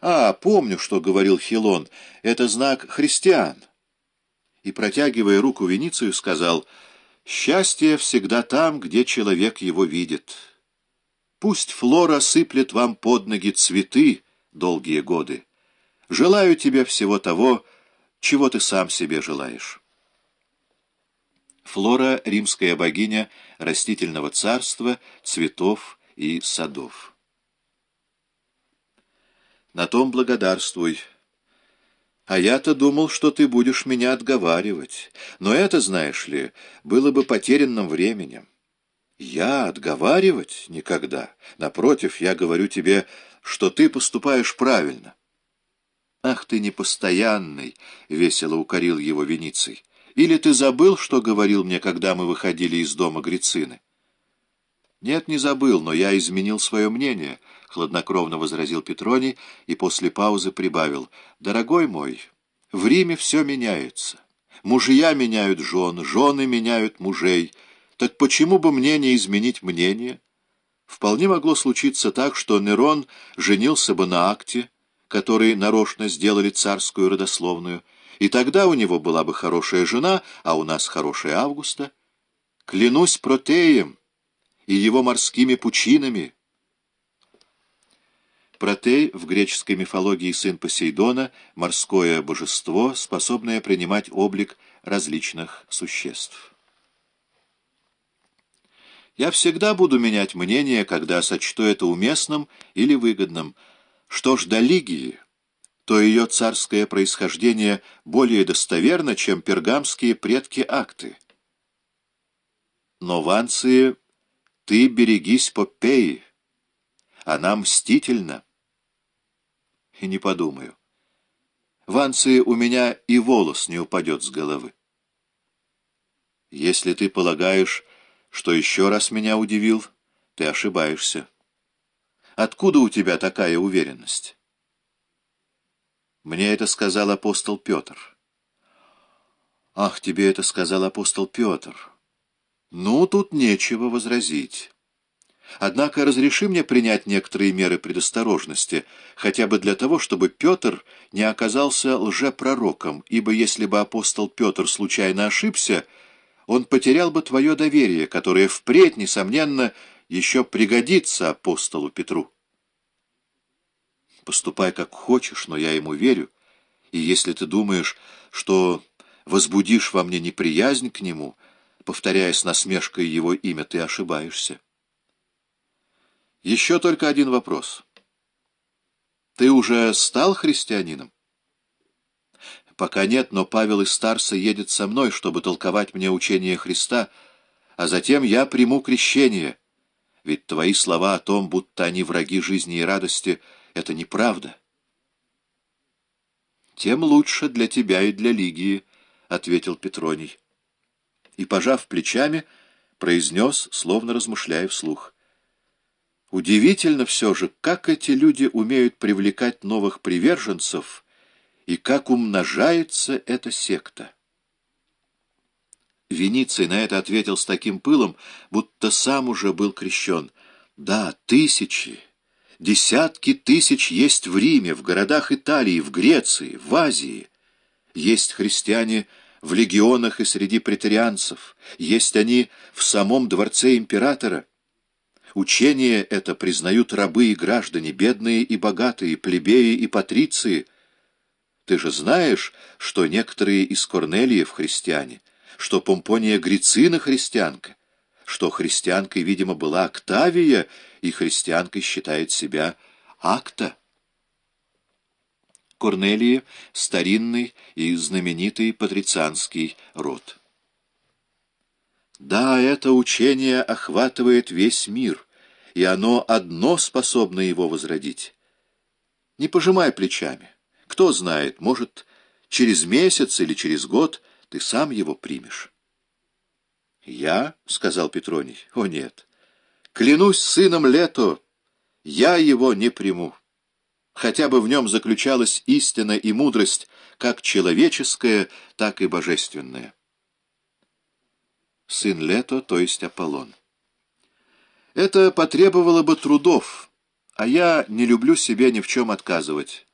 «А, помню, что говорил Хилон, это знак христиан». И, протягивая руку Веницию, сказал, «Счастье всегда там, где человек его видит. Пусть Флора сыплет вам под ноги цветы долгие годы. Желаю тебе всего того, чего ты сам себе желаешь». Флора — римская богиня растительного царства, цветов и садов. На том благодарствуй. А я-то думал, что ты будешь меня отговаривать. Но это, знаешь ли, было бы потерянным временем. Я отговаривать никогда. Напротив, я говорю тебе, что ты поступаешь правильно. Ах ты непостоянный, — весело укорил его Вениций. Или ты забыл, что говорил мне, когда мы выходили из дома Грицины? Нет, не забыл, но я изменил свое мнение, — хладнокровно возразил Петроний и после паузы прибавил. Дорогой мой, в Риме все меняется. Мужья меняют жен, жены меняют мужей. Так почему бы мне не изменить мнение? Вполне могло случиться так, что Нерон женился бы на акте, который нарочно сделали царскую родословную, — и тогда у него была бы хорошая жена, а у нас хорошая Августа. Клянусь Протеем и его морскими пучинами. Протей в греческой мифологии сын Посейдона, морское божество, способное принимать облик различных существ. Я всегда буду менять мнение, когда сочту это уместным или выгодным. Что ж до Лигии то ее царское происхождение более достоверно, чем пергамские предки-акты. Но, Ванции, ты берегись Попеи, она мстительна. И не подумаю. Ванции у меня и волос не упадет с головы. Если ты полагаешь, что еще раз меня удивил, ты ошибаешься. Откуда у тебя такая уверенность? Мне это сказал апостол Петр. Ах, тебе это сказал апостол Петр. Ну, тут нечего возразить. Однако разреши мне принять некоторые меры предосторожности, хотя бы для того, чтобы Петр не оказался лжепророком, ибо если бы апостол Петр случайно ошибся, он потерял бы твое доверие, которое впредь, несомненно, еще пригодится апостолу Петру. Поступай как хочешь, но я ему верю. И если ты думаешь, что возбудишь во мне неприязнь к нему, повторяя с насмешкой его имя, ты ошибаешься. Еще только один вопрос. Ты уже стал христианином? Пока нет, но Павел из Старса едет со мной, чтобы толковать мне учение Христа, а затем я приму крещение. Ведь твои слова о том, будто они враги жизни и радости — это неправда. Тем лучше для тебя и для Лигии, — ответил Петроний. И, пожав плечами, произнес, словно размышляя вслух. Удивительно все же, как эти люди умеют привлекать новых приверженцев и как умножается эта секта. Вениций на это ответил с таким пылом, будто сам уже был крещен. Да, тысячи, Десятки тысяч есть в Риме, в городах Италии, в Греции, в Азии. Есть христиане в легионах и среди претарианцев. Есть они в самом дворце императора. Учение это признают рабы и граждане, бедные и богатые, плебеи и патриции. Ты же знаешь, что некоторые из Корнелиев христиане, что Помпония Грицина христианка, что христианкой, видимо, была Октавия, и христианкой считает себя Акта. Корнелии — старинный и знаменитый патрицианский род. Да, это учение охватывает весь мир, и оно одно способно его возродить. Не пожимай плечами. Кто знает, может, через месяц или через год ты сам его примешь. «Я?» — сказал Петроний. «О, нет! Клянусь сыном Лето, я его не приму. Хотя бы в нем заключалась истина и мудрость, как человеческая, так и божественная». Сын Лето, то есть Аполлон. Это потребовало бы трудов, а я не люблю себе ни в чем отказывать.